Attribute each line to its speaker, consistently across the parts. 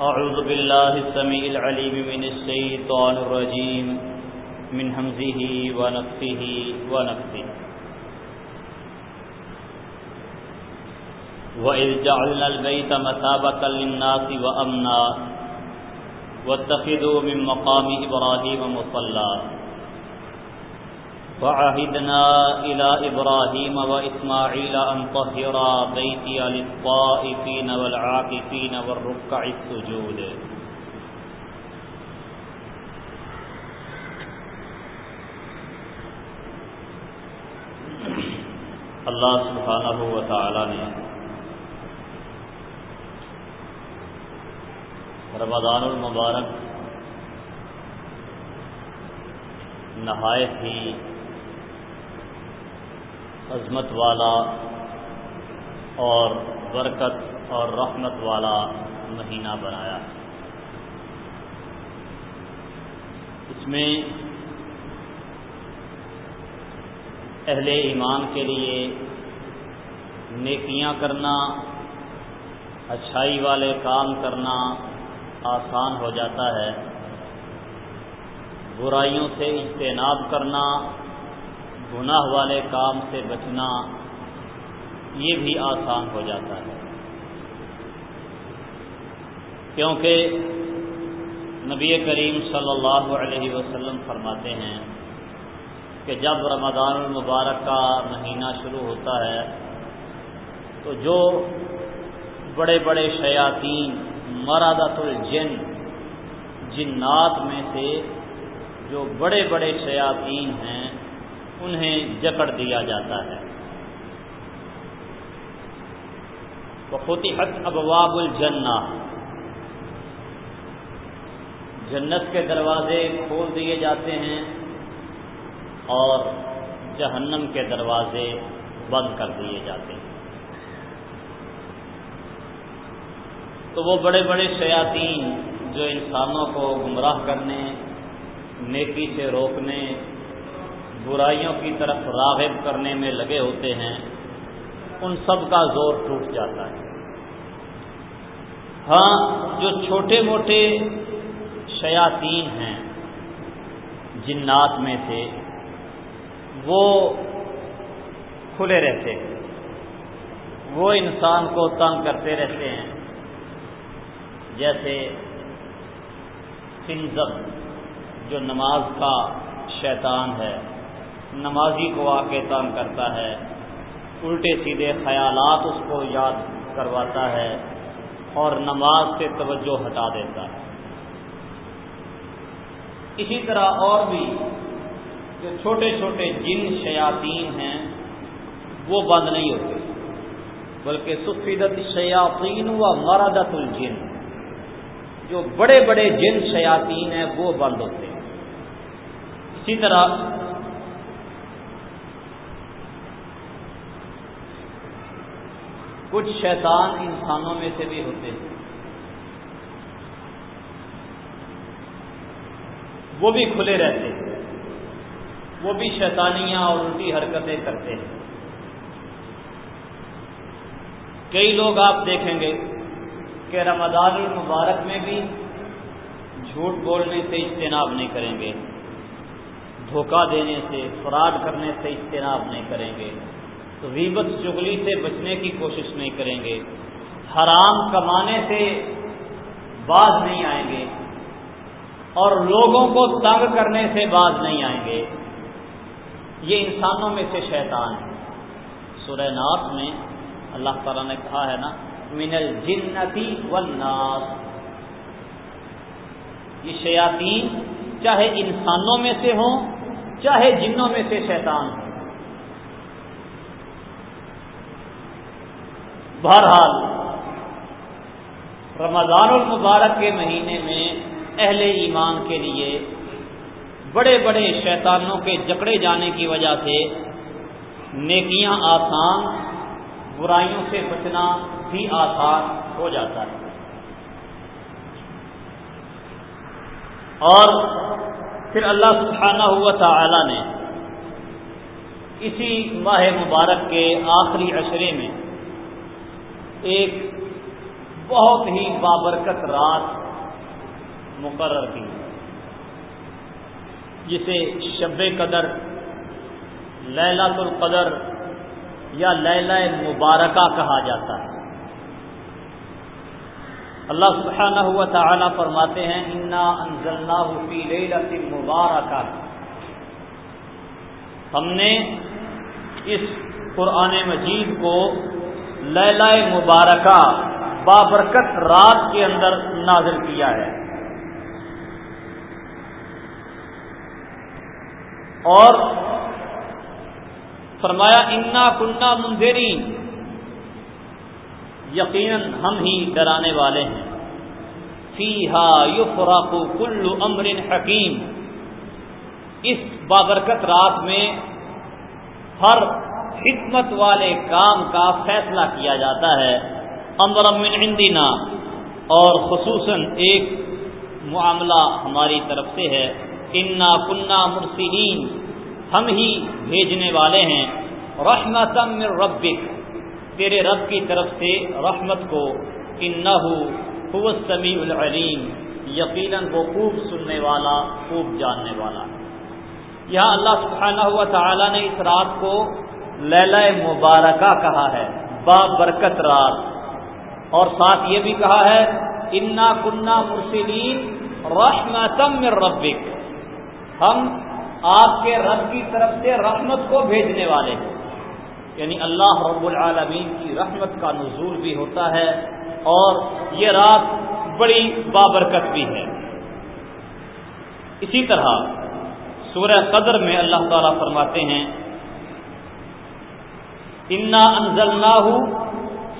Speaker 1: أعوذ بالله السميع العليم من الشيطان الرجيم. من همزه ونفسه ونفسه وإذ جعلنا البيت مثابة للناس وأمنا. واتخذوا من مقام إبراهيم مصلى. وعهدنا إلى إبراهيم وإسماعيل أن طهرا بيتي للطائفين والعاكفين والركع السجود. اللہ سبحانہ و تعالی نے رمضان المبارک نہایت ہی عظمت والا اور برکت اور رحمت والا مہینہ بنایا۔ اس میں اہل ایمان کے لیے نیکیاں کرنا، اچھائی والے کام کرنا آسان ہو جاتا ہے۔ برائیوں سے اجتناب کرنا گناہ والے کام سے بچنا یہ بھی آسان ہو جاتا ہے۔ کیونکہ نبی کریم صلی اللہ علیہ وسلم فرماتے ہیں کہ جب رمضان المبارک کا مہینہ شروع ہوتا ہے تو جو بڑے بڑے شیاطین، مرادت الجن، جنات میں سے جو بڑے بڑے شیاطین ہیں انہیں جکڑ دیا جاتا ہے۔ فتحت ابواب الجنہ جنت کے دروازے کھول دیے جاتے ہیں اور جہنم کے دروازے بند کر دیے جاتے ہیں۔ تو وہ بڑے بڑے شیاطین جو انسانوں کو گمراہ کرنے، نیکی سے روکنے برائیوں کی طرف راغب کرنے میں لگے ہوتے ہیں، ان سب کا زور ٹوٹ جاتا ہے۔ ہاں جو چھوٹے موٹے شیاطین ہیں، جنات میں سے، وہ کھلے رہتے ہیں۔ وہ انسان کو تنگ کرتے رہتے ہیں۔ جیسے فنزب جو نماز کا شیطان ہے۔ نمازی کو آ کے تنگ کرتا ہے۔ الٹے سیدھے خیالات اس کو یاد کرواتا ہے اور نماز سے توجہ ہٹا دیتا ہے۔ اسی طرح اور بھی جو چھوٹے چھوٹے جن شیاطین ہیں، وہ بند نہیں ہوتے۔ بلکہ سفیدت شیاطین و مرادت الجن، جو بڑے بڑے جن شیاطین ہیں، وہ بند ہوتے۔ ہیں اسی طرح کچھ شیطان انسانوں میں سے بھی ہوتے ہیں۔ وہ بھی کھلے رہتے ہیں۔ وہ بھی شیطانیاں اور الٹی حرکتیں کرتے ہیں۔ کئی لوگ آپ دیکھیں گے کہ رمضان المبارک میں بھی جھوٹ بولنے سے اجتناب نہیں کریں گے۔ دھوکہ دینے سے، فراڈ کرنے سے اجتناب نہیں کریں گے۔ غیبت چگلی سے بچنے کی کوشش نہیں کریں گے۔ حرام کمانے سے باز نہیں آئیں گے۔ اور لوگوں کو تنگ کرنے سے باز نہیں آئیں گے۔ یہ انسانوں میں سے شیطان ہے۔ سورہ ناس میں اللہ تعالیٰ نے کہا ہے نا، من الجنتی والناس۔ یہ شیاطین چاہے انسانوں میں سے ہوں، چاہے جنوں میں سے شیطان ہوں۔ بہرحال، رمضان المبارک کے مہینے میں اہل ایمان کے لیے بڑے بڑے شیطانوں کے جکڑے جانے کی وجہ سے نیکیاں آسان، برائیوں سے بچنا بھی آسان ہو جاتا ہے۔ اور پھر اللہ سبحانہ ہوا تعالی نے اسی ماہ مبارک کے آخری عشرے میں ایک بہت ہی بابرکت رات مقرر کی جسے شب قدر للت القدر یا لیلہ مبارکہ کہا جاتا ہے۔ اللہ سبحانہ ہوا تعالیٰ فرماتے ہیں، انا انزلنا فی لیلت مبارکہ۔ ہم نے اس قرآن مجید کو لیلہ مبارکہ بابرکت رات کے اندر نازل کیا ہے۔ اور فرمایا، انا کنہ مندری یقیناً ہم ہی ڈرانے والے ہیں۔ فی ہا یو کلو امر حکیم اس بابرکت رات میں ہر حکمت والے کام کا فیصلہ کیا جاتا ہے۔ امر من عندنا، اور خصوصاً ایک معاملہ ہماری طرف سے ہے۔ انا کنہ مرسلین ہم ہی بھیجنے والے ہیں۔ رحمت من ربک تیرے رب کی طرف سے رحمت کو۔ انہ لیلہ مبارکہ کہا ہے، با برکت رات۔ اور ساتھ یہ بھی کہا ہے، انا کنہ مرسلین رحمتم من ربک۔ ہم آپ کے رب کی طرف سے رحمت کو بھیجنے والے ہیں۔ یعنی اللہ رب العالمین کی رحمت کا نزول بھی ہوتا ہے اور یہ رات بڑی بابرکت بھی ہے۔ اسی طرح سورہ قدر میں اللہ تعالیٰ فرماتے ہیں انا انزل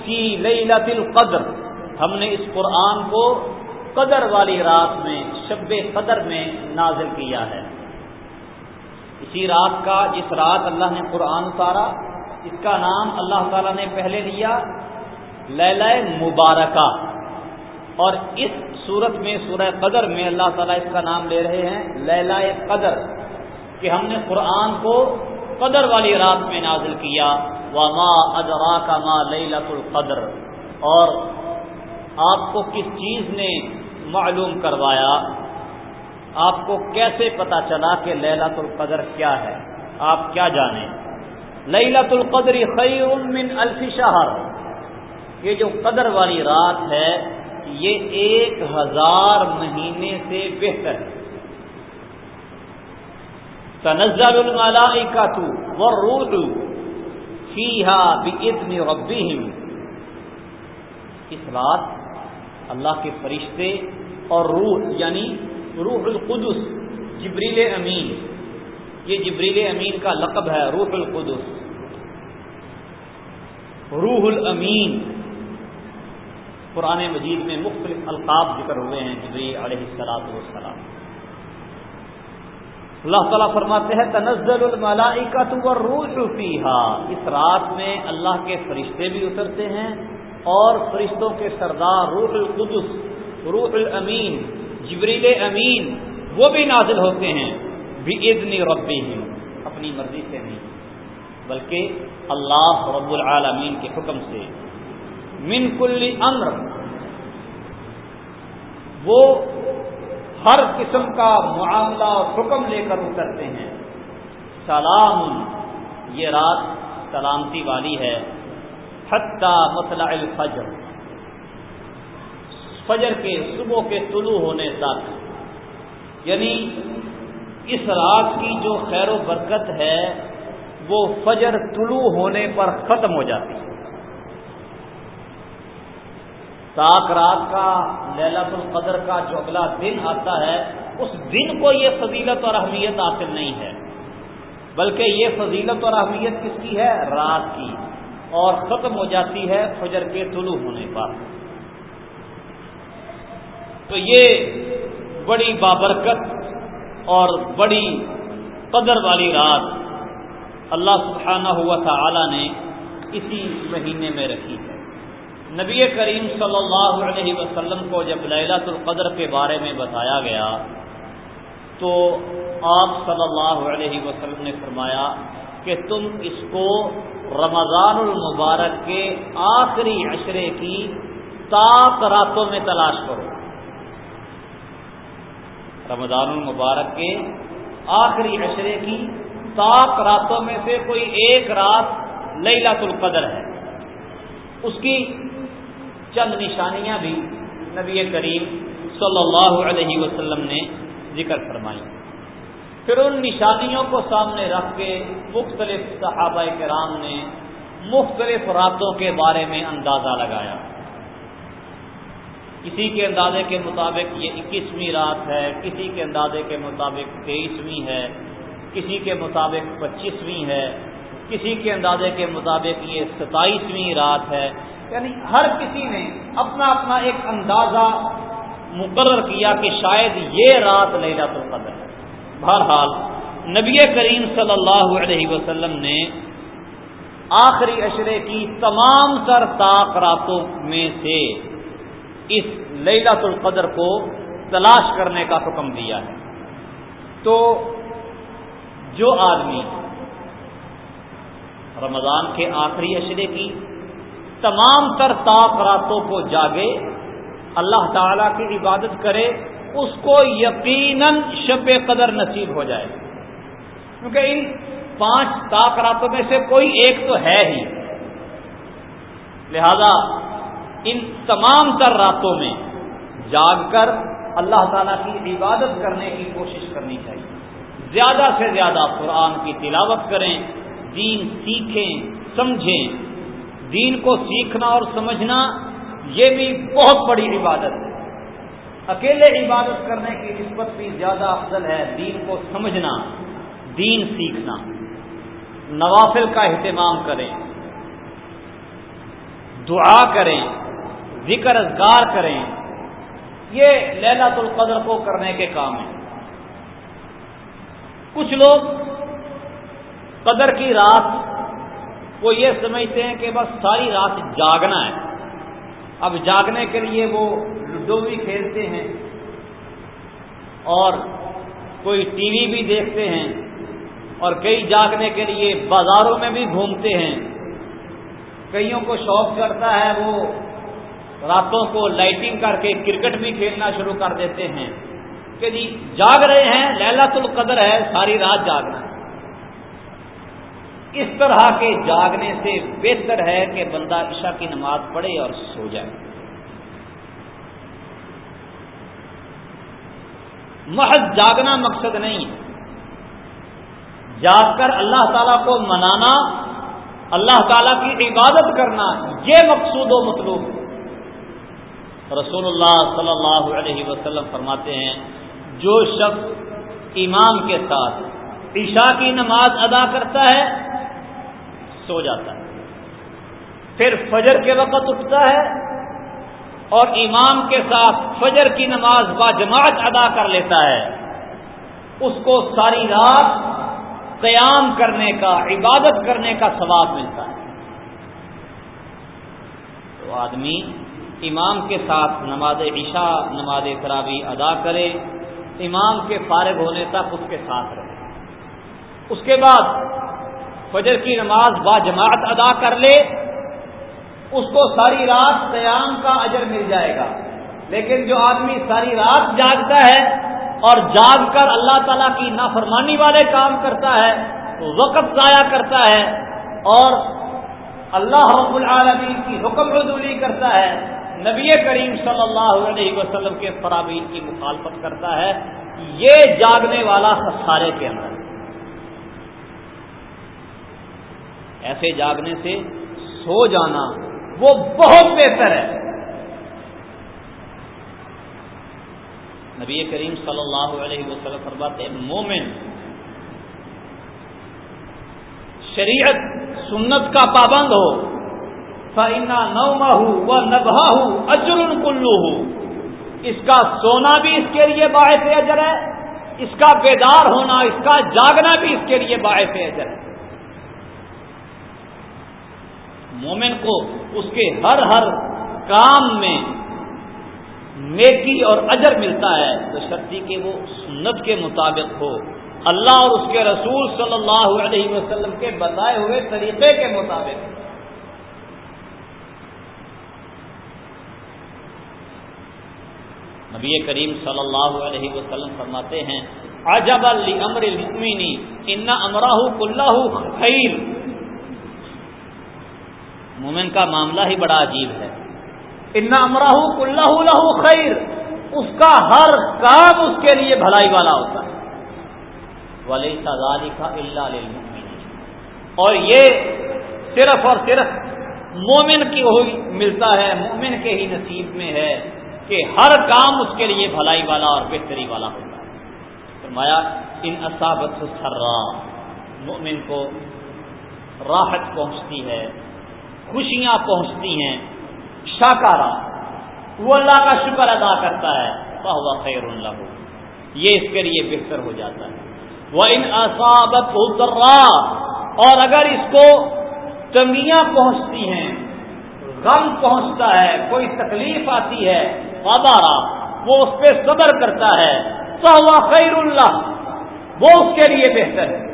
Speaker 1: فی لیلت القدر۔ ہم نے اس قرآن کو قدر والی رات میں، شب قدر میں نازل کیا ہے۔ اسی رات کا، جس رات اللہ نے قرآن اتارا، اس کا نام اللہ تعالی نے پہلے لیا لیلہ مبارکہ۔ اور اس صورت میں، سورہ قدر میں اللہ تعالیٰ اس کا نام لے رہے ہیں، لیلہ قدر، کہ ہم نے قرآن کو قدر والی رات میں نازل کیا۔ وما ادرا کا ماں لت القدر اور آپ کو کس چیز نے معلوم کروایا؟ آپ کو کیسے پتا چلا کہ للت القدر کیا ہے؟ آپ کیا جانیں؟ للت القدر خیر من الف شہر یہ جو قدر والی رات ہے، یہ ایک ہزار مہینے سے بہتر ہے۔ تنزل الملائکۃ والروح فیها باذن ربهم اس رات اللہ کے فرشتے اور روح یعنی روح القدس، جبریل امین، یہ جبریل امین کا لقب ہے، روح القدس۔ روح الامین۔ قرآن مجید میں مختلف القاب ذکر ہوئے ہیں جبری علیہ السلاط والسلام۔ اللہ تعالیٰ فرماتے ہیں، تنزل الملائکۃ والروح فیہا۔ اس رات میں اللہ کے فرشتے بھی اترتے ہیں اور فرشتوں کے سردار روح القدس، روح الامین، جبریل امین، وہ بھی نازل ہوتے ہیں۔ بھی ادنی ربی اپنی مرضی سے نہیں، بلکہ اللہ رب العالمین کے حکم سے۔ من کل امر، وہ ہر قسم کا معاملہ اور حکم لے کر اترتے ہیں۔ سلام۔ یہ رات سلامتی والی ہے۔ حتیٰ مطلع الفجر۔ فجر کے صبح کے طلوع ہونے تک۔ یعنی اس رات کی جو خیر و برکت ہے، وہ فجر طلوع ہونے پر ختم ہو جاتی۔ ہے تاک رات کا للت القدر کا جو اگلا دن آتا ہے، اس دن کو یہ فضیلت اور اہمیت حاصل نہیں ہے۔ بلکہ یہ فضیلت اور اہمیت کس کی ہے؟ رات کی۔ اور ختم ہو جاتی ہے فجر کے طلوع ہونے پر۔ تو یہ بڑی بابرکت اور بڑی قدر والی رات اللہ سبحانہ ہوا تھا نے اسی مہینے میں رکھی ہے۔ نبی کریم صلی اللہ علیہ وسلم کو جب للت القدر کے بارے میں بتایا گیا، تو آپ صلی اللہ علیہ وسلم نے فرمایا کہ تم اس کو رمضان المبارک کے آخری عشرے کی تاک راتوں میں تلاش کرو۔ رمضان المبارک کے آخری عشرے کی تاک راتوں میں سے کوئی ایک رات لیلت القدر ہے۔ اس کی چند نشانیاں بھی نبی کریم صلی اللہ علیہ وسلم نے ذکر فرمائی۔ پھر ان نشانیوں کو سامنے رکھ کے مختلف صحابہ کرام نے مختلف راتوں کے بارے میں اندازہ لگایا۔ کسی کے اندازے کے مطابق یہ اکیسویں رات ہے، کسی کے اندازے کے مطابق تیئیسویں ہے، کسی کے مطابق پچیسویں ہے، کسی کے اندازے کے مطابق یہ ستائیسویں رات ہے۔ یعنی ہر کسی نے اپنا اپنا ایک اندازہ مقرر کیا کہ شاید یہ رات القدر ہے۔ بہرحال نبی کریم صلی اللہ علیہ وسلم نے آخری اشرے کی تمام تر طاق راتوں میں سے اس لیلت القدر کو تلاش کرنے کا حکم دیا ہے۔ تو جو آدمی رمضان کے آخری اشرے کی تمام تر طاق راتوں کو جاگے، اللہ تعالی کی عبادت کرے، اس کو یقیناً شب قدر نصیب ہو جائے۔ کیونکہ ان پانچ طاق راتوں میں سے کوئی ایک تو ہے ہی۔ لہذا ان تمام تر راتوں میں جاگ کر اللہ تعالیٰ کی عبادت کرنے کی کوشش کرنی چاہیے۔ زیادہ سے زیادہ قرآن کی تلاوت کریں، دین سیکھیں، سمجھیں۔ دین کو سیکھنا اور سمجھنا یہ بھی بہت بڑی عبادت ہے۔ اکیلے عبادت کرنے کی نسبت بھی زیادہ افضل ہے دین کو سمجھنا، دین سیکھنا۔ نوافل کا اہتمام کریں، دعا کریں، ذکر اذکار کریں، یہ للت القدر کو کرنے کے کام ہیں۔ کچھ لوگ قدر کی رات وہ یہ سمجھتے ہیں کہ بس ساری رات جاگنا ہے۔ اب جاگنے کے لیے وہ لڈو بھی کھیلتے ہیں اور کوئی ٹی وی بھی دیکھتے ہیں اور کئی جاگنے کے لیے بازاروں میں بھی گھومتے ہیں۔ کئیوں کو شوق کرتا ہے وہ راتوں کو لائٹنگ کر کے کرکٹ بھی کھیلنا شروع کر دیتے ہیں کہ جی جاگ رہے ہیں لہلت القدر ہے، ساری رات جاگنا ہے۔ اس طرح کے جاگنے سے بہتر ہے کہ بندہ عشاء کی نماز پڑھے اور سو جائے۔ محض جاگنا مقصد نہیں ہے۔ جاگ کر اللہ تعالیٰ کو منانا، اللہ تعالیٰ کی عبادت کرنا یہ مقصود و مطلوب رسول اللہ صلی اللہ علیہ وسلم فرماتے ہیں، جو شخص امام کے ساتھ عشاء کی نماز ادا کرتا ہے سو جاتا ہے۔ پھر فجر کے وقت اٹھتا ہے اور امام کے ساتھ فجر کی نماز با جماعت ادا کر لیتا ہے۔ اس کو ساری رات قیام کرنے کا، عبادت کرنے کا ثواب ملتا ہے۔ تو آدمی امام کے ساتھ نماز عشاء، نماز تراوی ادا کرے، امام کے فارغ ہونے تک اس کے ساتھ رہے۔ اس کے بعد فجر کی نماز با جماعت ادا کر لے، اس کو ساری رات قیام کا اجر مل جائے گا۔ لیکن جو آدمی ساری رات جاگتا ہے اور جاگ کر اللہ تعالیٰ کی نافرمانی والے کام کرتا ہے وقت ضائع کرتا ہے اور اللہ رب العالمین کی حکم رضولی کرتا ہے۔ نبی کریم صلی اللہ علیہ وسلم کے فرامین کی مخالفت کرتا ہے۔ یہ جاگنے والا خسارے کے اندر۔ ایسے جاگنے سے سو جانا وہ بہت بہتر ہے۔ نبی کریم صلی اللہ علیہ وسلم فرماتے مومن، شریعت، سنت کا پابند ہو۔ فنا نوما ہوں و نبھا ہوں اجر کلو ہوں اس کا سونا بھی اس کے لیے باعث اجر ہے، اس کا بیدار ہونا، اس کا جاگنا بھی اس کے لیے باعث اجر ہے۔ مومن کو اس کے ہر ہر کام میں نیکی اور اجر ملتا ہے، تو شکتی کہ وہ سنت کے مطابق ہو۔ اللہ اور اس کے رسول صلی اللہ علیہ وسلم کے بتائے ہوئے طریقے کے مطابق۔ نبی کریم صلی اللہ علیہ وسلم فرماتے ہیں عجب امر المؤمنی ان امراہ کلّہ خیر۔ مومن کا معاملہ ہی بڑا عجیب ہے۔ ان امراہ کلّہ لہو خیر اس کا ہر کام اس کے لیے بھلائی والا ہوتا ہے۔ ولی سزاری کا اللہ اور یہ صرف اور صرف مومن کی ملتا ہے مومن کے ہی نصیب میں ہے کہ ہر کام اس کے لیے بھلائی والا اور بہتری والا ہوتا ہے۔ فرمایا ان اصابت سرا مومن کو راحت پہنچتی ہے۔ خوشیاں پہنچتی ہیں شاکارا وہ اللہ کا شکر ادا کرتا ہے وہ خیر اللہ یہ اس کے لیے بہتر ہو جاتا ہے۔ وہ ان اصابت اور اگر اس کو تنگیاں پہنچتی ہیں، غم پہنچتا ہے، کوئی تکلیف آتی ہے وابارہ وہ اس پہ صبر کرتا ہے تو ہوا خیر اللہ وہ اس کے لیے بہتر ہے۔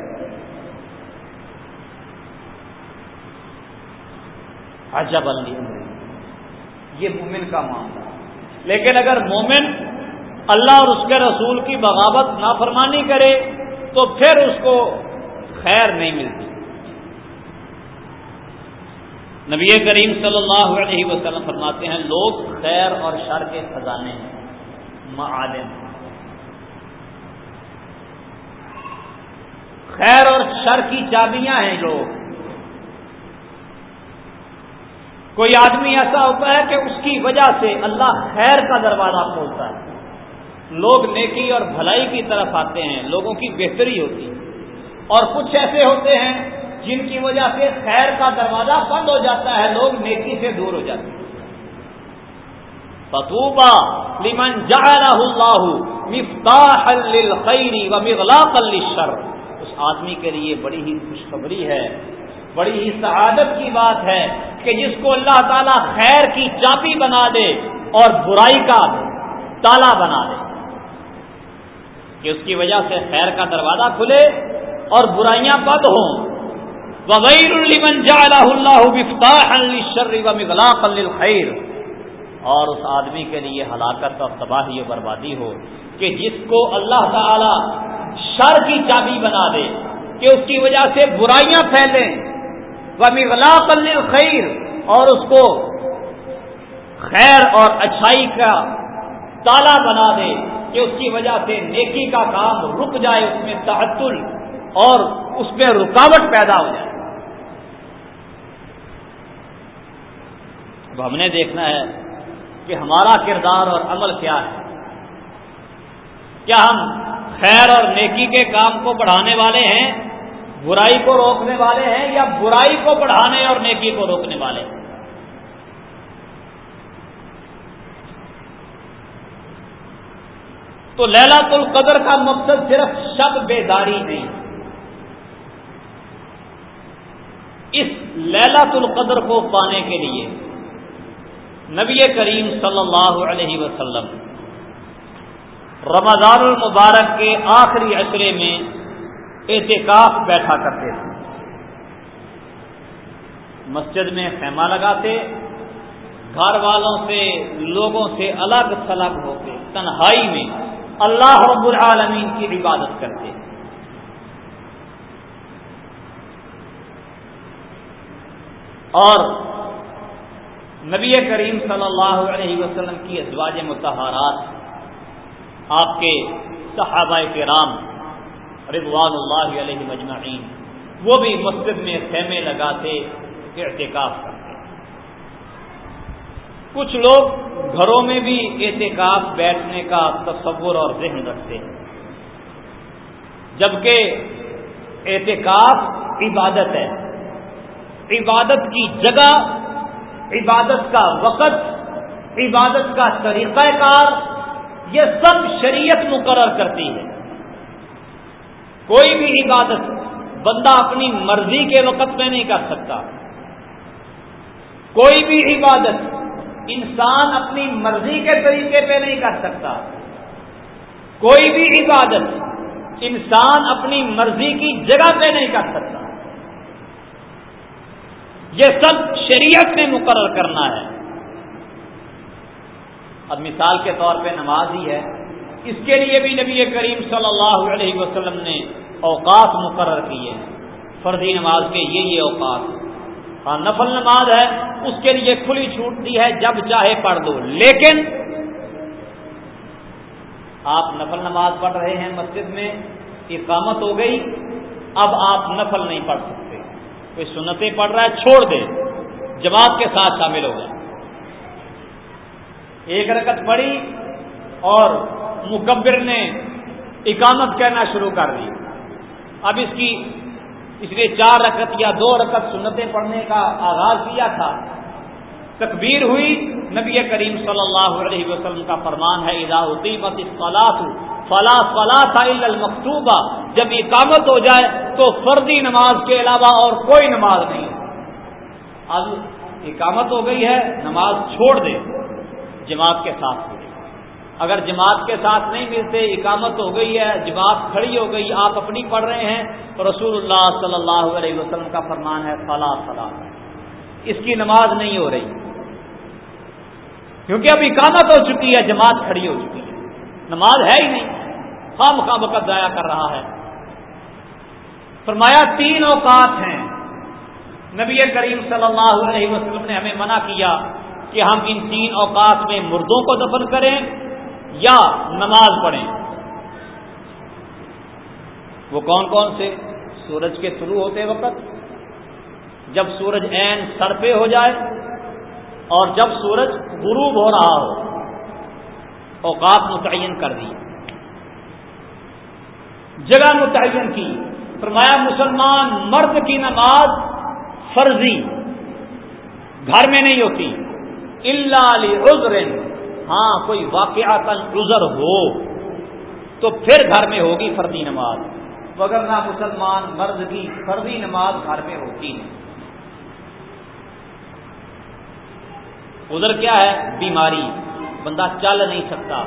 Speaker 1: عجب علی یہ مومن کا معاملہ۔ لیکن اگر مومن اللہ اور اس کے رسول کی بغاوت نافرمانی کرے، تو پھر اس کو خیر نہیں ملتی۔ نبی کریم صلی اللہ علیہ وسلم فرماتے ہیں، لوگ خیر اور شر کے خزانے ہیں، معالم۔ خیر اور شر کی چابیاں ہیں لوگ۔ کوئی آدمی ایسا ہوتا ہے کہ اس کی وجہ سے اللہ خیر کا دروازہ کھولتا ہے۔ لوگ نیکی اور بھلائی کی طرف آتے ہیں، لوگوں کی بہتری ہوتی ہے۔ اور کچھ ایسے ہوتے ہیں جن کی وجہ سے خیر کا دروازہ بند ہو جاتا ہے، لوگ نیکی سے دور ہو جاتے ہیں۔ فتوبہ لمن اللہ مفتاح و مغلاق للشر۔ اس آدمی کے لیے بڑی ہی خوشخبری ہے۔ بڑی ہی سعادت کی بات ہے کہ جس کو اللہ تعالی خیر کی چاپی بنا دے اور برائی کا تالا بنا دے، کہ اس کی وجہ سے خیر کا دروازہ کھلے اور برائیاں بند ہوں۔ وغیر لمن جعلہ اللہ مفتاحا للشر ومغلاقا للخیر اور اس آدمی کے لیے ہلاکت اور تباہی و بربادی ہو کہ جس کو اللہ تعالی شر کی چابی بنا دے، کہ اس کی وجہ سے برائیاں پھیلیں۔ ومغلاقا للخیر اور اس کو خیر اور اچھائی کا تالا بنا دے کہ اس کی وجہ سے نیکی کا کام رک جائے، اس میں تعطل اور اس میں رکاوٹ پیدا ہو جائے۔ اب ہم نے دیکھنا ہے کہ ہمارا کردار اور عمل کیا ہے۔ کیا ہم خیر اور نیکی کے کام کو بڑھانے والے ہیں؟ برائی کو روکنے والے ہیں یا برائی کو بڑھانے اور نیکی کو روکنے والے ہیں؟ تو لیلا القدر کا مقصد صرف شب بیداری نہیں اس لیلا القدر کو پانے کے لیے نبی کریم صلی اللہ علیہ وسلم رمضان المبارک کے آخری عشرے میں احتکاف بیٹھا کرتے تھے۔ مسجد میں خیمہ لگاتے، گھر والوں سے، لوگوں سے الگ تھلگ ہوتے تنہائی میں اللہ رب العالمین کی عبادت کرتے۔ اور نبی کریم صلی اللہ علیہ وسلم کی ازواج متحرات آپ کے صحابہ کرام رضوان اللہ علیہ مجمعین، وہ بھی مسجد میں خیمے لگاتے احتکاف کرتے۔ کچھ لوگ گھروں میں بھی احتکاف بیٹھنے کا تصور اور ذہن رکھتے ہیں۔ جبکہ احتکاف عبادت ہے۔ عبادت کی جگہ، عبادت کا وقت، عبادت کا طریقہ کار، یہ سب شریعت مقرر کرتی ہے۔ کوئی بھی عبادت بندہ اپنی مرضی کے وقت میں نہیں کر سکتا۔ کوئی بھی عبادت انسان اپنی مرضی کے طریقے پہ نہیں کر سکتا۔ کوئی بھی عبادت انسان اپنی مرضی کی جگہ پہ نہیں کر سکتا۔ یہ سب شریعت میں مقرر کرنا ہے۔ اب مثال کے طور پہ نماز ہی ہے۔ اس کے لیے بھی نبی کریم صلی اللہ علیہ وسلم نے اوقات مقرر کیے فرضی نماز کے یہ یہ اوقات۔ ہاں نفل نماز ہے، اس کے لیے کھلی چھوٹ دی ہے، جب چاہے پڑھ دو لیکن آپ نفل نماز پڑھ رہے ہیں مسجد میں، اقامت ہو گئی، اب آپ نفل نہیں پڑھ سکتے۔ کوئی سنتیں پڑھ رہا ہے، چھوڑ دے۔ جماعت کے ساتھ شامل ہو گئے۔ ایک رکت پڑی اور مکبر نے اقامت کہنا شروع کر دی۔ اب اس کی اس لیے چار رکت یا دو رکت سنتیں پڑھنے کا آغاز کیا تھا۔ تکبیر ہوئی۔ نبی کریم صلی اللہ علیہ وسلم کا فرمان ہے ادا مت فلاح فلا فلا تھا المکتوبہ۔ جب اقامت ہو جائے تو فردی نماز کے علاوہ اور کوئی نماز نہیں۔ اب اقامت ہو گئی ہے، نماز چھوڑ دے جماعت کے ساتھ۔ ملے اگر جماعت کے ساتھ نہیں ملتے، اقامت ہو گئی ہے، جماعت کھڑی ہو گئی، آپ اپنی پڑھ رہے ہیں، تو رسول اللہ صلی اللہ علیہ وسلم کا فرمان ہے فلاں فلاح اس کی نماز نہیں ہو رہی۔ کیونکہ اب اقامت ہو چکی ہے، جماعت کھڑی ہو چکی ہے۔ نماز ہے ہی نہیں۔ خام خام وقت ضائع کر رہا ہے۔ فرمایا، تین اوقات ہیں۔ نبی کریم صلی اللہ علیہ وسلم نے ہمیں منع کیا کہ ہم ان تین اوقات میں مردوں کو دفن کریں۔ یا نماز پڑھیں۔ وہ کون کون سے؟ سورج کے شروع ہوتے وقت، جب سورج این سر پہ ہو جائے اور جب سورج غروب ہو رہا ہو۔ اوقات متعین کر دی۔ جگہ متعین کی۔ فرمایا، مسلمان مرد کی نماز فرضی، گھر میں نہیں ہوتی۔ اللہ عذر ہاں کوئی واقعات عذر ہو، تو پھر گھر میں ہوگی فردی نماز۔ مگر نہ مسلمان مرد کی فردی نماز گھر میں ہوتی نہیں۔ ادھر کیا ہے؟ بیماری۔ بندہ چل نہیں سکتا،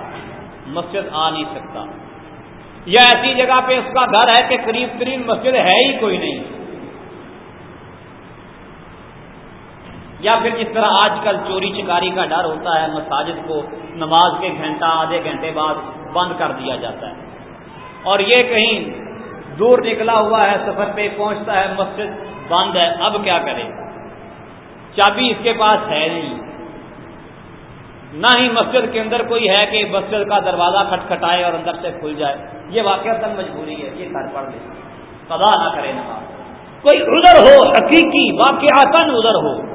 Speaker 1: مسجد آ نہیں سکتا۔ یا ایسی جگہ پہ اس کا گھر ہے کہ قریب ترین مسجد ہے ہی کوئی نہیں۔ یا پھر جس طرح آج کل چوری چکاری کا ڈر ہوتا ہے، مساجد کو نماز کے گھنٹہ، آدھے گھنٹے بعد بند کر دیا جاتا ہے۔ اور یہ کہیں دور نکلا ہوا ہے، سفر پہ پہنچتا ہے، مسجد بند ہے، اب کیا کرے؟ چابی اس کے پاس ہے نہیں۔ نہ ہی مسجد کے اندر کوئی ہے کہ مسجد کا دروازہ کھٹکھٹائے اور اندر سے کھل جائے۔ یہ واقعہ تن مجبوری ہے، یہ گھر پڑھ لے۔ قضا نہ کرے نماز۔ کوئی ادھر ہو، حقیقی واقعہ تن ادھر ہو۔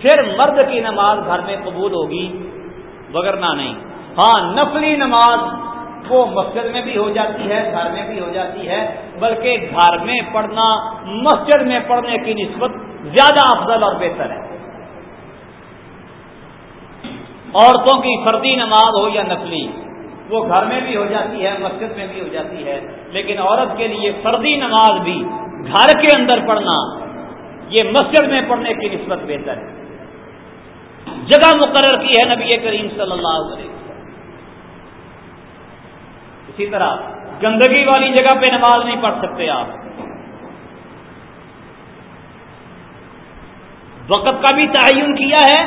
Speaker 1: پھر مرد کی نماز گھر میں قبول ہوگی وغیرہ نہیں۔ ہاں نفلی نماز وہ مسجد میں بھی ہو جاتی ہے، گھر میں بھی ہو جاتی ہے، بلکہ گھر میں پڑھنا، مسجد میں پڑھنے کی نسبت زیادہ افضل اور بہتر ہے۔ عورتوں کی فردی نماز ہو یا نقلی وہ گھر میں بھی ہو جاتی ہے، مسجد میں بھی ہو جاتی ہے، لیکن عورت کے لیے فردی نماز بھی گھر کے اندر پڑھنا، یہ مسجد میں پڑھنے کی نسبت بہتر ہے۔ جگہ مقرر کی ہے نبی کریم صلی اللہ علیہ وسلم۔ اسی طرح گندگی والی جگہ پہ نماز نہیں پڑھ سکتے آپ۔ وقت کا بھی تعین کیا ہے،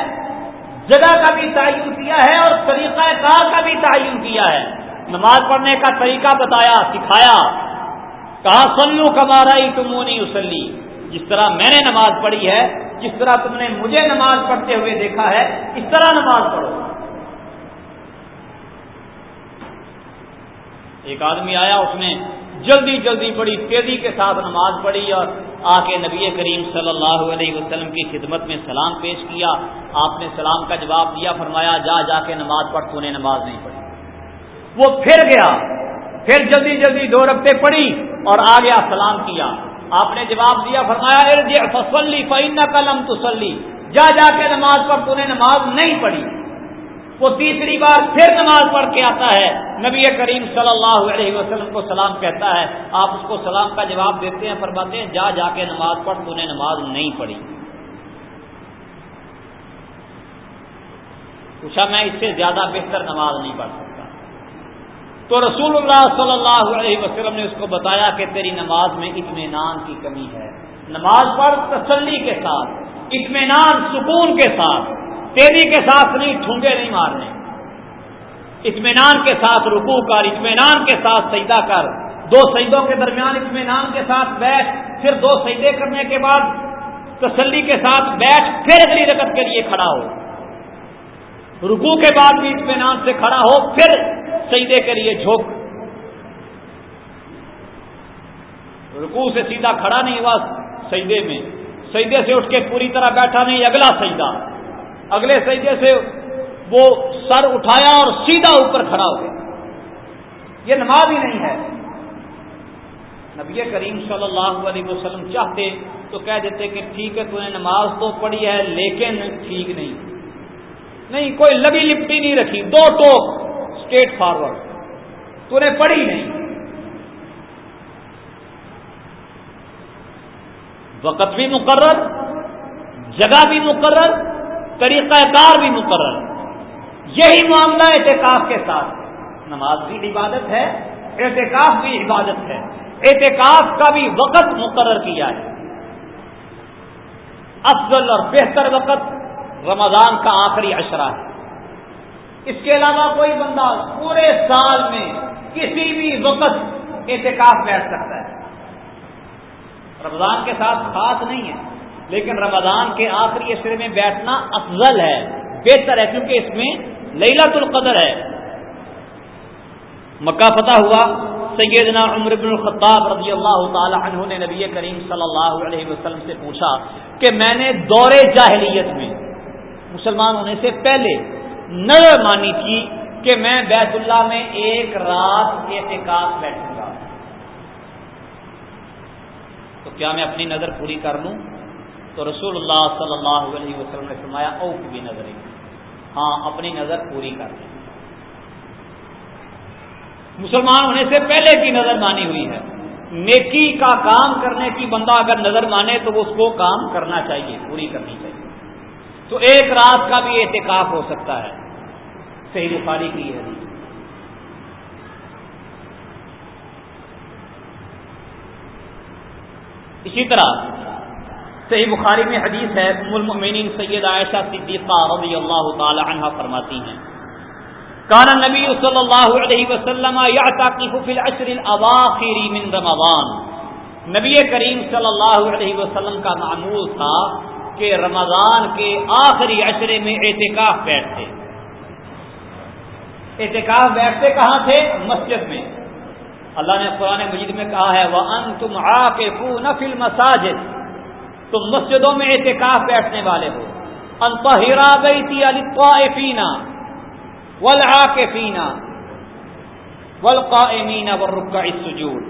Speaker 1: جگہ کا بھی تعین کیا ہے اور طریقہ کار کا بھی تعین کیا ہے۔ نماز پڑھنے کا طریقہ بتایا، سکھایا۔ کہا سلو کمارا ہی تمونی اسلی جس طرح میں نے نماز پڑھی ہے جس طرح تم نے مجھے نماز پڑھتے ہوئے دیکھا ہے، اس طرح نماز پڑھو۔ ایک آدمی آیا، اس نے جلدی جلدی بڑی تیزی کے ساتھ نماز پڑھی اور آ کے نبی کریم صلی اللہ علیہ وسلم کی خدمت میں سلام پیش کیا۔ آپ نے سلام کا جواب دیا، فرمایا، جا جا کے نماز پڑھ، تو نے نماز نہیں پڑھی۔ وہ پھر گیا، پھر جلدی جلدی دو رقطے پڑھی اور آ گیا سلام کیا۔ آپ نے جواب دیا، فرمایا فصلی فعین قلم تسلی جا جا کے نماز پڑھ تو نے نماز نہیں پڑھی۔ وہ تیسری بار پھر نماز پڑھ کے آتا ہے۔ نبی کریم صلی اللہ علیہ وسلم کو سلام کہتا ہے۔ آپ اس کو سلام کا جواب دیتے ہیں، فرماتے ہیں، جا جا کے نماز پڑھ، تو نے نماز نہیں پڑھی۔ پوچھا میں اس سے زیادہ بہتر نماز نہیں پڑھ سکتا۔ تو رسول اللہ صلی اللہ علیہ وسلم نے اس کو بتایا کہ تیری نماز میں اطمینان کی کمی ہے۔ نماز پڑھ تسلی کے ساتھ، اطمینان، سکون کے ساتھ، تیزی کے ساتھ نہیں ٹھونگے نہیں مارنے۔ اطمینان کے ساتھ رکو کر، اطمینان کے ساتھ سجدہ کر۔ دو سجدوں کے درمیان اطمینان کے ساتھ بیٹھ، پھر دو سجدے کرنے کے بعد تسلی کے ساتھ بیٹھ، پھر اگلی رکت کے لیے کھڑا ہو۔ رکو کے بعد بھی اطمینان سے کھڑا ہو، پھر سجدے کے لیے جھوک۔ رکو سے سیدھا کھڑا نہیں ہوا سجدے میں۔ سجدے سے اٹھ کے پوری طرح بیٹھا نہیں، اگلا سجدہ۔ اگلے سجدے سے وہ سر اٹھایا اور سیدھا اوپر کھڑا ہو گیا۔ یہ نماز ہی نہیں ہے۔ نبی کریم صلی اللہ علیہ وسلم چاہتے تو کہہ دیتے کہ ٹھیک ہے، تو نے نماز تو پڑھی ہے لیکن ٹھیک نہیں۔ نہیں، کوئی لگی لپٹی نہیں رکھی۔ دو ٹوک۔ Straightforward. تو نے پڑھی نہیں۔ وقت بھی مقرر، جگہ بھی مقرر، طریقہ کار بھی مقرر۔ یہی معاملہ احتکاف کے ساتھ۔ نماز بھی عبادت ہے احتکاف بھی عبادت ہے۔ احتکاف کا بھی وقت مقرر کیا ہے۔ افضل اور بہتر وقت رمضان کا آخری اشرا ہے۔ اس کے علاوہ کوئی بندہ پورے سال میں کسی بھی وقت احتکاف بیٹھ سکتا ہے۔ رمضان کے ساتھ خاص نہیں ہے، لیکن رمضان کے آخری اشرے میں بیٹھنا افضل ہے، بہتر ہے، کیونکہ اس میں لیلت القدر ہے۔ مکہ فتح ہوا، سیدنا عمر بن الخطاب رضی اللہ تعالی عنہ نے نبی کریم صلی اللہ علیہ وسلم سے پوچھا کہ میں نے دور جاہلیت میں مسلمان ہونے سے پہلے نظر مانی تھی کہ میں بیت اللہ میں ایک رات احتکاف بیٹھوں گا۔ تو کیا میں اپنی نظر پوری کر لوں؟ تو رسول اللہ صلی اللہ علیہ وسلم نے فرمایا او کی بھی نظر ہاں اپنی نظر پوری کر لیں۔ مسلمان ہونے سے پہلے کی نظر مانی ہوئی ہے۔ نیکی کا کام کرنے کی بندہ اگر نظر مانے تو اس کو کام کرنا چاہیے، پوری کرنی چاہیے۔ تو ایک رات کا بھی احتکاف ہو سکتا ہے۔ صحیح بخاری کی ہے۔ اسی طرح صحیح بخاری میں حدیث ہے المؤمنین سید عائشہ صدیقہ رضی اللہ تعالی عنہ فرماتی ہیں۔ کان نبی صلی اللہ علیہ وسلم من رمضان۔ نبی کریم صلی اللہ علیہ وسلم کا معمول تھا کہ رمضان کے آخری عشرے میں احتکاف بیٹھتے۔ احتکاف بیٹھتے کہاں تھے؟ مسجد میں۔ اللہ نے قرآن مجید میں کہا ہے وہ ان تم آ کے فل مساجد تم مسجدوں میں احتکاف بیٹھنے والے ہو۔ انتہرا گئی تھی علی والعاکفین والقائمین والرکع السجود۔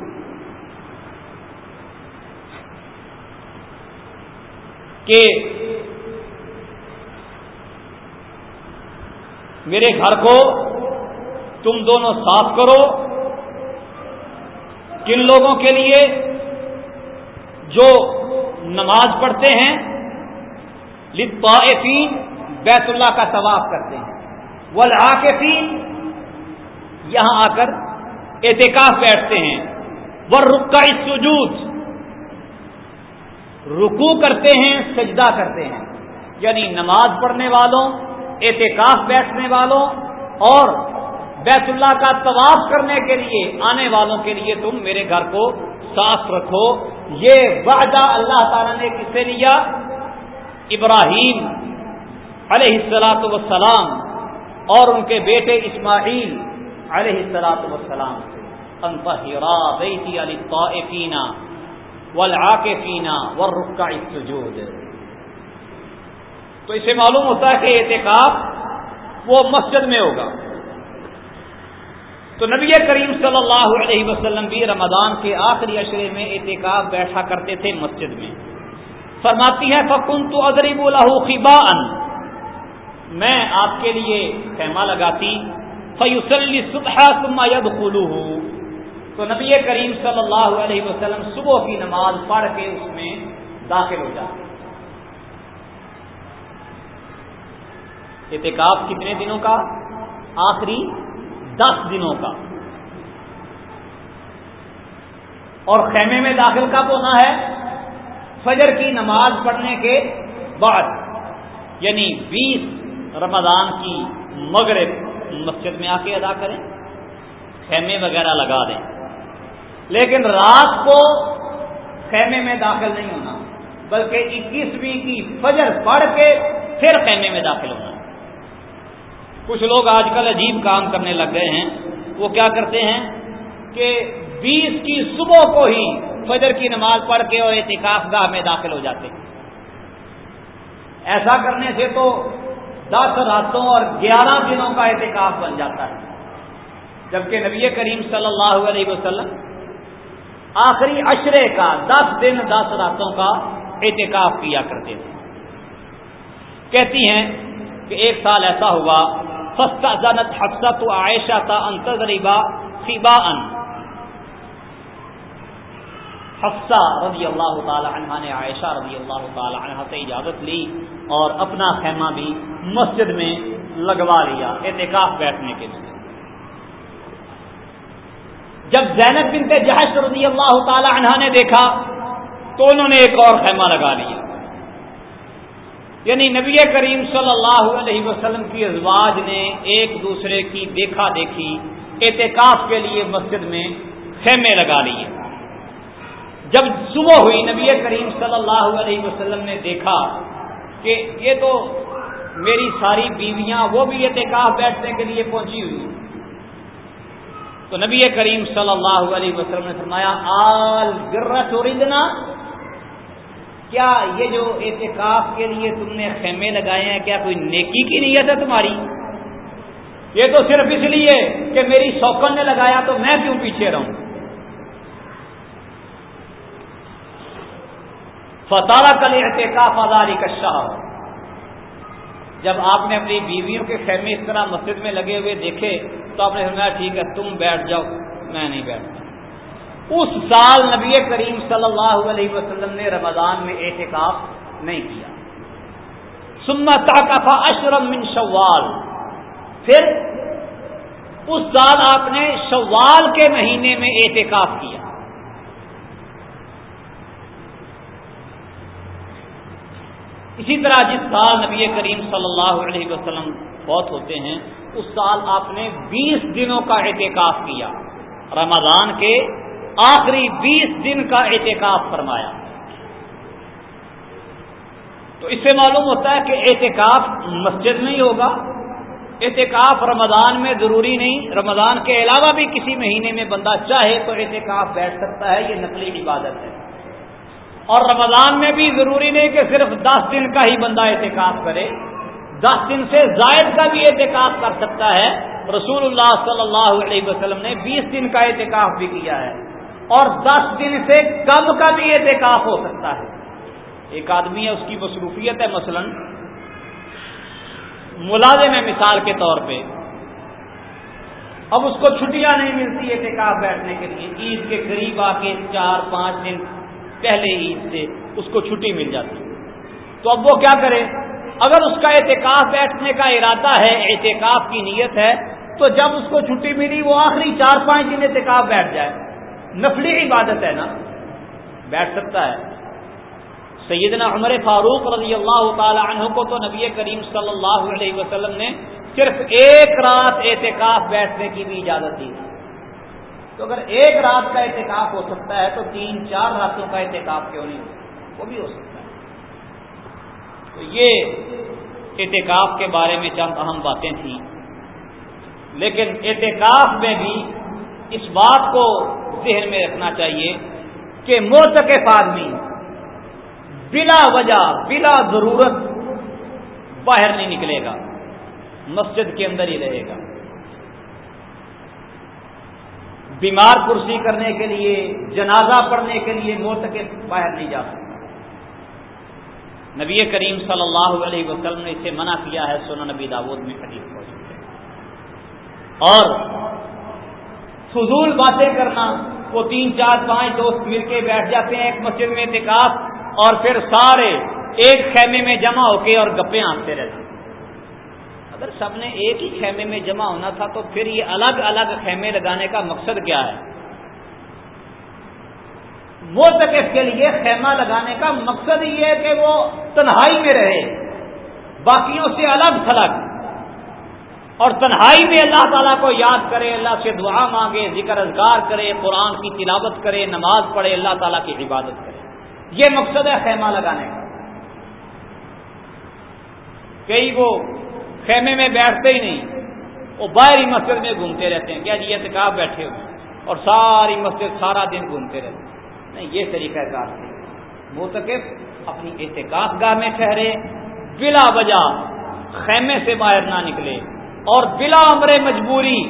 Speaker 1: کہ میرے گھر کو تم دونوں صاف کرو کن لوگوں کے لیے جو نماز پڑھتے ہیں لطائفین بیت اللہ کا طواف کرتے ہیں۔ والعاکفین یہاں آ کر اعتکاف بیٹھتے ہیں۔ وہ رکا سجود رکو کرتے ہیں، سجدہ کرتے ہیں۔ یعنی نماز پڑھنے والوں، اعتکاف بیٹھنے والوں اور بیت اللہ کا طواف کرنے کے لیے، آنے والوں کے لیے تم میرے گھر کو صاف رکھو۔ یہ وعدہ اللہ تعالی نے کسے لیا؟ ابراہیم علیہ السلاۃ وسلام اور ان کے بیٹے اسماعیل علیہ السلاط وسلام سے۔ انتہرا بیتی علی طائفینا والعاکفینا والرکع السجود۔ تو اسے معلوم ہوتا ہے کہ اعتکاف وہ مسجد میں ہوگا۔ تو نبی کریم صلی اللہ علیہ وسلم بھی رمضان کے آخری اشرے میں اعتکاف بیٹھا کرتے تھے مسجد میں۔ فرماتی ہے فکن تو ادریب الحبا میں آپ کے لیے خیمہ لگاتی۔ فیوسلی صبح سما ید تو نبی کریم صلی اللہ علیہ وسلم صبح کی نماز پڑھ کے اس میں داخل ہو جاتے۔ احتکاب کتنے دنوں کا؟ آخری دس دنوں کا۔ اور خیمے میں داخل کب ہونا ہے؟ فجر کی نماز پڑھنے کے بعد یعنی بیس رمضان کی مغرب مسجد میں آ کے ادا کریں، خیمے وغیرہ لگا دیں۔ لیکن رات کو خیمے میں داخل نہیں ہونا، بلکہ اکیسویں کی فجر پڑھ کے پھر خیمے میں داخل ہونا۔ کچھ لوگ آج کل عجیب کام کرنے لگ گئے ہیں۔ وہ کیا کرتے ہیں کہ بیس کی صبح کو ہی فجر کی نماز پڑھ کے اور اعتکاف گاہ میں داخل ہو جاتے ہیں۔ ایسا کرنے سے تو دس راتوں اور گیارہ دنوں کا احتکاف بن جاتا ہے۔ جبکہ نبی کریم صلی اللہ علیہ وسلم آخری اشرے کا دس دن دس راتوں کا احتکاف کیا کرتے تھے۔ کہتی ہیں کہ ایک سال ایسا ہوا سستا جنت حفصہ تو عائشہ تھا انتظریبا ان حفصہ رضی اللہ تعالی عنہ نے عائشہ رضی اللہ تعالی عنہ سے اجازت لی اور اپنا خیمہ بھی مسجد میں لگوا لیا احتکاف بیٹھنے کے لیے۔ جب زینب بنت جہش رضی اللہ تعالی عنہ نے دیکھا تو انہوں نے ایک اور خیمہ لگا لیا۔ یعنی نبی کریم صلی اللہ علیہ وسلم کی ازواج نے ایک دوسرے کی دیکھا دیکھی احتکاف کے لیے مسجد میں خیمے لگا لیے۔ جب صبح ہوئی، نبی کریم صلی اللہ علیہ وسلم نے دیکھا کہ یہ تو میری ساری بیویاں، وہ بھی اعتکاف بیٹھنے کے لیے پہنچی ہوئی۔ تو نبی کریم صلی اللہ علیہ وسلم نے فرمایا، آل گرا چوریدنا کیا یہ جو اعتکاف کے لیے تم نے خیمے لگائے ہیں، کیا کوئی نیکی کی نیت ہے تمہاری؟ یہ تو صرف اس لیے کہ میری سوکن نے لگایا تو میں کیوں پیچھے رہوں؟ فتح کل احتکاف آزاری کا شاہ جب آپ نے اپنی بیویوں کے خیمے اس طرح مسجد میں لگے ہوئے دیکھے تو آپ نے سمجھا ٹھیک ہے، تم بیٹھ جاؤ، میں نہیں بیٹھتا۔ اس سال نبی کریم صلی اللہ علیہ وسلم نے رمضان میں احتکاف نہیں کیا۔ سمتا کفا اشرم من شوال۔ پھر اس سال آپ نے شوال کے مہینے میں احتکاف کیا۔ اسی طرح جس سال نبی کریم صلی اللہ علیہ وسلم بہت ہوتے ہیں، اس سال آپ نے بیس دنوں کا احتکاف کیا۔ رمضان کے آخری بیس دن کا احتکاف فرمایا۔ تو اس سے معلوم ہوتا ہے کہ احتکاف مسجد میں ہی ہوگا۔ احتکاف رمضان میں ضروری نہیں۔ رمضان کے علاوہ بھی کسی مہینے میں بندہ چاہے تو احتکاف بیٹھ سکتا ہے، یہ نقلی عبادت ہے۔ اور رمضان میں بھی ضروری نہیں کہ صرف دس دن کا ہی بندہ احتکاب کرے۔ دس دن سے زائد کا بھی احتکاب کر سکتا ہے۔ رسول اللہ صلی اللہ علیہ وسلم نے بیس دن کا احتکاف بھی کیا ہے۔ اور دس دن سے کم کا بھی احتکاف ہو سکتا ہے۔ ایک آدمی ہے، اس کی مصروفیت ہے، مثلا ملازم ہے مثال کے طور پہ اب اس کو چھٹیاں نہیں ملتی احتکاف بیٹھنے کے لیے۔ عید کے قریب آ کے چار پانچ دن پہلے عید سے اس کو چھٹی مل جاتی۔ تو اب وہ کیا کرے؟ اگر اس کا احتکاف بیٹھنے کا ارادہ ہے احتکاف کی نیت ہے، تو جب اس کو چھٹی ملی وہ آخری چار پانچ دن احتکاف بیٹھ جائے۔ نفلی عبادت ہے نا، بیٹھ سکتا ہے۔ سیدنا عمر فاروق رضی اللہ تعالی عنہ کو تو نبی کریم صلی اللہ علیہ وسلم نے صرف ایک رات احتکاف بیٹھنے کی بھی اجازت دی۔ تھی تو اگر ایک رات کا احتکاف ہو سکتا ہے تو تین چار راتوں کا احتکاف کیوں نہیں؟ ہو وہ بھی ہو سکتا ہے۔ تو یہ احتکاف کے بارے میں چند اہم باتیں تھیں۔ لیکن احتکاف میں بھی اس بات کو ذہن میں رکھنا چاہیے کہ موتقف آدمی بلا وجہ، بلا ضرورت باہر نہیں نکلے گا، مسجد کے اندر ہی رہے گا۔ بیمار کرسی کرنے کے لیے، جنازہ پڑھنے کے لیے موت کے باہر نہیں جا سکتا۔ نبی کریم صلی اللہ علیہ وسلم نے اسے منع کیا ہے سونا نبی داود میں حدیث ہو چکے اور فضول باتیں کرنا وہ تین چار پانچ دوست مل کے بیٹھ جاتے ہیں ایک مسجد میں اعتکاف اور پھر سارے ایک خیمے میں جمع ہو کے اور گپے آنتے رہتے ہیں۔ اگر سب نے ایک ہی خیمے میں جمع ہونا تھا تو پھر یہ الگ الگ خیمے لگانے کا مقصد کیا ہے؟ وہ کے لیے خیمہ لگانے کا مقصد یہ ہے کہ وہ تنہائی میں رہے، باقیوں سے الگ تھلگ۔ اور تنہائی میں اللہ تعالیٰ کو یاد کرے، اللہ سے دعا مانگے، ذکر اذکار کرے، قرآن کی تلاوت کرے، نماز پڑھے، اللہ تعالیٰ کی عبادت کرے۔ یہ مقصد ہے خیمہ لگانے کا۔ کئی وہ خیمے میں بیٹھتے ہی نہیں، وہ باہری مسجد میں گھومتے رہتے ہیں۔ کیا جی اعتکاب بیٹھے ہوئے اور ساری مسجد سارا دن گھومتے رہتے ہیں؟ نہیں، یہ طریقہ کار سے موتقب اپنی احتکاف گاہ میں ٹھہرے، بلا وجہ خیمے سے باہر نہ نکلے۔ اور بلا امر مجبوری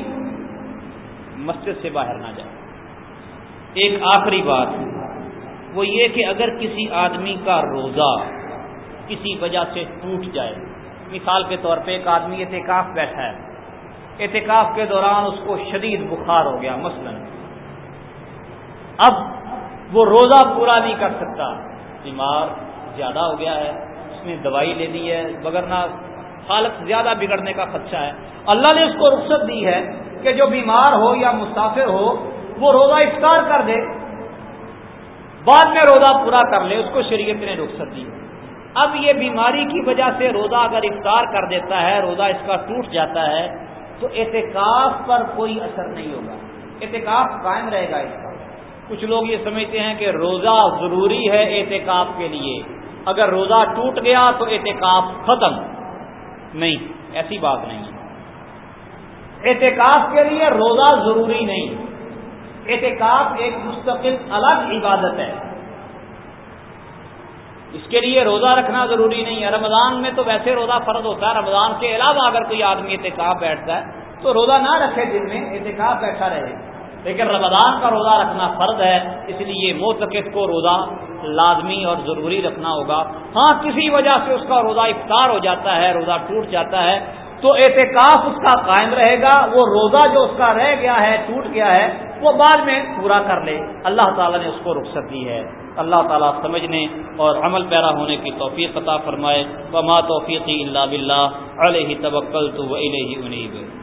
Speaker 1: مسجد سے باہر نہ جائے۔ ایک آخری بات، وہ یہ کہ اگر کسی آدمی کا روزہ کسی وجہ سے ٹوٹ جائے، مثال کے طور پہ ایک آدمی احتکاف بیٹھا ہے احتکاف کے دوران اس کو شدید بخار ہو گیا، مثلا۔ اب وہ روزہ پورا نہیں کر سکتا، بیمار، زیادہ ہو گیا ہے، اس نے دوائی لینی ہے، مگر نہ حالت زیادہ بگڑنے کا خدشہ ہے۔ اللہ نے اس کو رخصت دی ہے کہ جو بیمار ہو یا مسافر ہو، وہ روزہ افطار کر دے۔ بعد میں روزہ پورا کر لے، اس کو شریعت نے رخصت دی اب یہ بیماری کی وجہ سے روزہ اگر افطار کر دیتا ہے، روزہ اس کا ٹوٹ جاتا ہے، تو احتکاف پر کوئی اثر نہیں ہوگا۔ احتکاف قائم رہے گا اس کا کچھ لوگ یہ سمجھتے ہیں کہ روزہ ضروری ہے احتکاف کے لیے۔ اگر روزہ ٹوٹ گیا تو احتکاف ختم۔ نہیں، ایسی بات نہیں احتکاف کے لیے روزہ ضروری نہیں۔ احتکاف ایک مستقل الگ عبادت ہے۔ اس کے لیے روزہ رکھنا ضروری نہیں ہے۔ رمضان میں تو ویسے روزہ فرض ہوتا ہے، رمضان کے علاوہ اگر کوئی آدمی احتکاب بیٹھتا ہے تو روزہ نہ رکھے دن میں احتکاب بیٹھا رہے۔ لیکن رمضان کا روزہ رکھنا فرض ہے، اس لیے موتقف کو روزہ لازمی اور ضروری رکھنا ہوگا۔ ہاں کسی وجہ سے اس کا روزہ افطار ہو جاتا ہے، روزہ ٹوٹ جاتا ہے، تو اعتکاف اس کا قائم رہے گا۔ وہ روزہ جو اس کا رہ گیا ہے، ٹوٹ گیا ہے، وہ بعد میں پورا کر لے۔ اللہ تعالیٰ نے اس کو رخصت دی ہے۔ اللہ تعالیٰ سمجھنے اور عمل پیرا ہونے کی توفیق عطا فرمائے۔ وما توفیقی اللہ بلّہ علیہ توکل تو انیب